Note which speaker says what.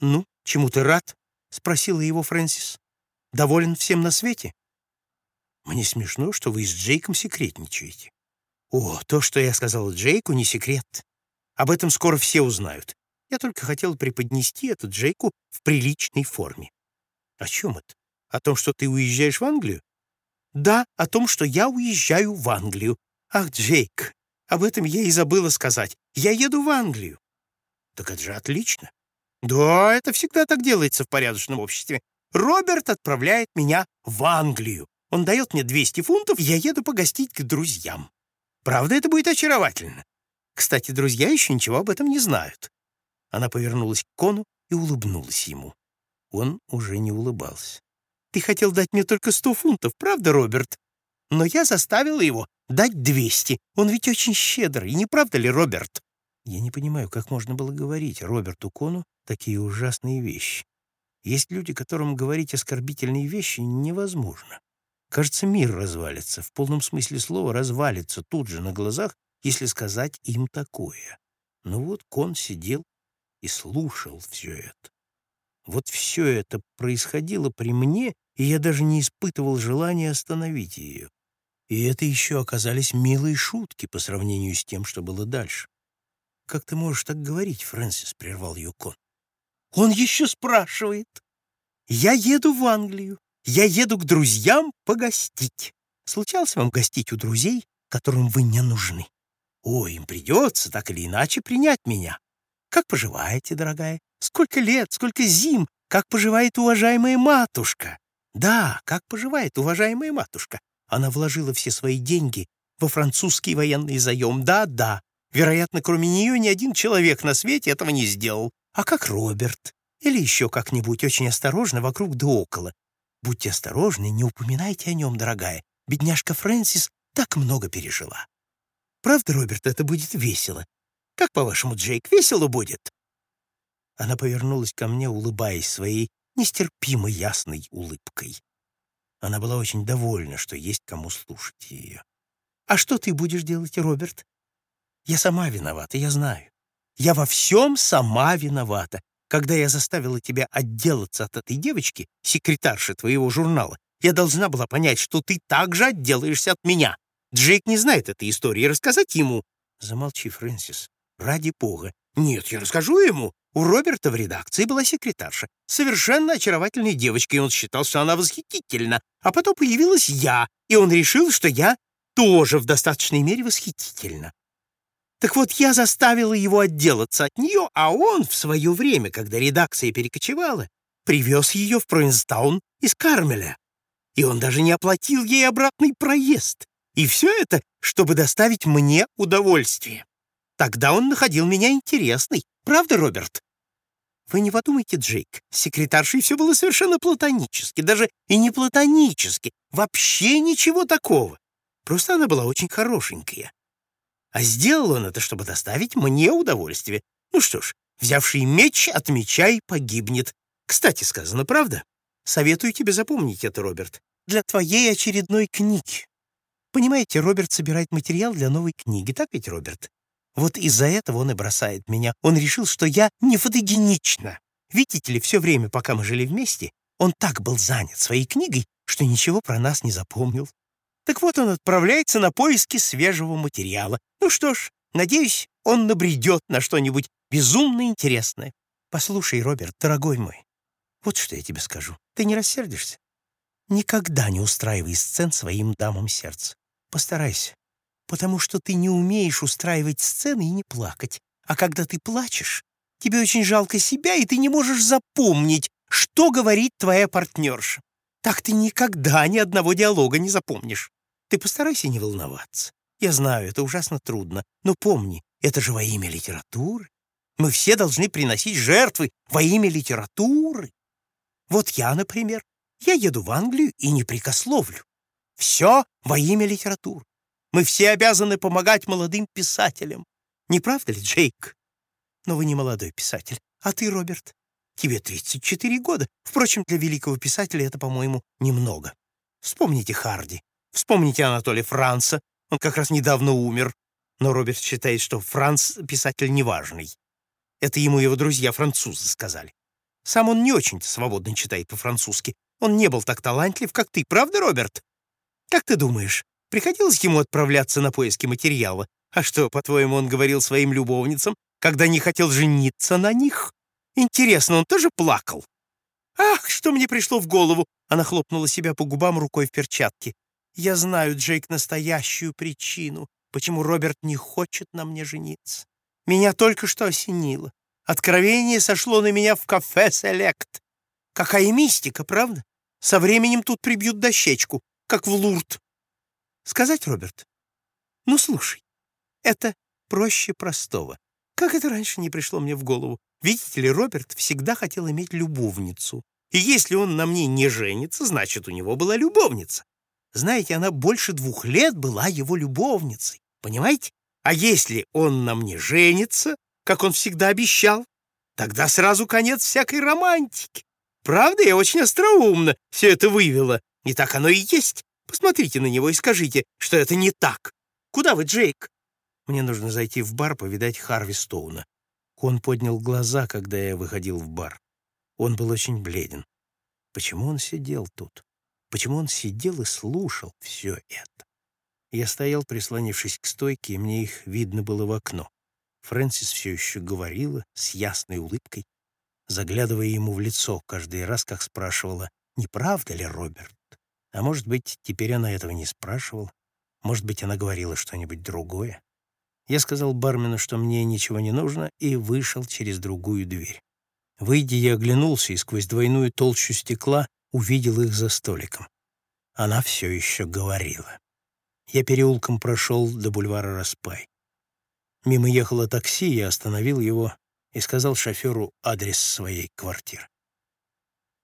Speaker 1: «Ну, чему ты рад?» — спросила его Фрэнсис. «Доволен всем на свете?» «Мне смешно, что вы с Джейком секретничаете». «О, то, что я сказала Джейку, не секрет. Об этом скоро все узнают. Я только хотел преподнести это Джейку в приличной форме». «О чем это? О том, что ты уезжаешь в Англию?» «Да, о том, что я уезжаю в Англию. Ах, Джейк, об этом я и забыла сказать. Я еду в Англию». «Так это же отлично. Да, это всегда так делается в порядочном обществе. Роберт отправляет меня в Англию. Он дает мне 200 фунтов, я еду погостить к друзьям. Правда, это будет очаровательно. Кстати, друзья еще ничего об этом не знают. Она повернулась к Кону и улыбнулась ему. Он уже не улыбался. «Ты хотел дать мне только сто фунтов, правда, Роберт? Но я заставила его дать двести. Он ведь очень щедрый, не правда ли, Роберт?» Я не понимаю, как можно было говорить Роберту Кону такие ужасные вещи. Есть люди, которым говорить оскорбительные вещи невозможно. Кажется, мир развалится, в полном смысле слова развалится тут же на глазах, если сказать им такое. Но вот Кон сидел и слушал все это. Вот все это происходило при мне, и я даже не испытывал желания остановить ее. И это еще оказались милые шутки по сравнению с тем, что было дальше. «Как ты можешь так говорить, Фрэнсис?» — прервал ее Кон. «Он еще спрашивает. Я еду в Англию. Я еду к друзьям погостить. Случалось вам гостить у друзей, которым вы не нужны? О, им придется так или иначе принять меня. Как поживаете, дорогая? Сколько лет, сколько зим? Как поживает уважаемая матушка? Да, как поживает уважаемая матушка? Она вложила все свои деньги во французский военный заем. Да, да, Вероятно, кроме нее ни один человек на свете этого не сделал. А как Роберт? Или еще как-нибудь очень осторожно вокруг да около. Будьте осторожны, не упоминайте о нем, дорогая. Бедняжка Фрэнсис так много пережила. Правда, Роберт, это будет весело? Как, по-вашему, Джейк, весело будет?» Она повернулась ко мне, улыбаясь своей нестерпимо ясной улыбкой. Она была очень довольна, что есть кому слушать ее. «А что ты будешь делать, Роберт?» Я сама виновата, я знаю. Я во всем сама виновата. Когда я заставила тебя отделаться от этой девочки, секретарши твоего журнала, я должна была понять, что ты также отделаешься от меня. Джейк не знает этой истории, рассказать ему. Замолчи, Фрэнсис. Ради бога. Нет, я расскажу ему. У Роберта в редакции была секретарша. Совершенно очаровательная девочка, и он считал, что она восхитительна. А потом появилась я, и он решил, что я тоже в достаточной мере восхитительна. Так вот, я заставила его отделаться от нее, а он в свое время, когда редакция перекочевала, привез ее в Провинстаун из Кармеля. И он даже не оплатил ей обратный проезд. И все это, чтобы доставить мне удовольствие. Тогда он находил меня интересной. Правда, Роберт? Вы не подумайте, Джейк, с секретаршей все было совершенно платонически, даже и не платонически, вообще ничего такого. Просто она была очень хорошенькая. А сделал он это, чтобы доставить мне удовольствие. Ну что ж, взявший меч от меча и погибнет. Кстати сказано, правда? Советую тебе запомнить это, Роберт, для твоей очередной книги. Понимаете, Роберт собирает материал для новой книги, так ведь, Роберт? Вот из-за этого он и бросает меня. Он решил, что я не фотогенична. Видите ли, все время, пока мы жили вместе, он так был занят своей книгой, что ничего про нас не запомнил. Так вот он отправляется на поиски свежего материала. Ну что ж, надеюсь, он набредет на что-нибудь безумно интересное. Послушай, Роберт, дорогой мой, вот что я тебе скажу. Ты не рассердишься? Никогда не устраивай сцен своим дамам сердца. Постарайся, потому что ты не умеешь устраивать сцены и не плакать. А когда ты плачешь, тебе очень жалко себя, и ты не можешь запомнить, что говорит твоя партнерша. Так ты никогда ни одного диалога не запомнишь. Ты постарайся не волноваться. Я знаю, это ужасно трудно, но помни, это же во имя литературы. Мы все должны приносить жертвы во имя литературы. Вот я, например, я еду в Англию и не прикословлю. Все во имя литературы. Мы все обязаны помогать молодым писателям. Не правда ли, Джейк? Но вы не молодой писатель. А ты, Роберт? Тебе 34 года. Впрочем, для великого писателя это, по-моему, немного. Вспомните Харди. Вспомните Анатолия Франца, он как раз недавно умер. Но Роберт считает, что Франц — писатель неважный. Это ему его друзья-французы сказали. Сам он не очень свободно читает по-французски. Он не был так талантлив, как ты, правда, Роберт? Как ты думаешь, приходилось ему отправляться на поиски материала? А что, по-твоему, он говорил своим любовницам, когда не хотел жениться на них? Интересно, он тоже плакал? Ах, что мне пришло в голову! Она хлопнула себя по губам рукой в перчатке. Я знаю, Джейк, настоящую причину, почему Роберт не хочет на мне жениться. Меня только что осенило. Откровение сошло на меня в кафе «Селект». Какая мистика, правда? Со временем тут прибьют дощечку, как в Лурд. Сказать, Роберт? Ну, слушай, это проще простого. Как это раньше не пришло мне в голову? Видите ли, Роберт всегда хотел иметь любовницу. И если он на мне не женится, значит, у него была любовница. Знаете, она больше двух лет была его любовницей. Понимаете? А если он на мне женится, как он всегда обещал, тогда сразу конец всякой романтики. Правда, я очень остроумно все это вывела. И так оно и есть. Посмотрите на него и скажите, что это не так. Куда вы, Джейк? Мне нужно зайти в бар повидать Харви Стоуна. Он поднял глаза, когда я выходил в бар. Он был очень бледен. Почему он сидел тут? Почему он сидел и слушал все это? Я стоял, прислонившись к стойке, и мне их видно было в окно. Фрэнсис все еще говорила с ясной улыбкой, заглядывая ему в лицо каждый раз, как спрашивала, не правда ли, Роберт? А может быть, теперь она этого не спрашивала? Может быть, она говорила что-нибудь другое? Я сказал бармену, что мне ничего не нужно, и вышел через другую дверь. Выйдя, я оглянулся и сквозь двойную толщу стекла увидел их за столиком. Она все еще говорила. Я переулком прошел до бульвара Распай. Мимо ехало такси, я остановил его и сказал шоферу адрес своей квартиры.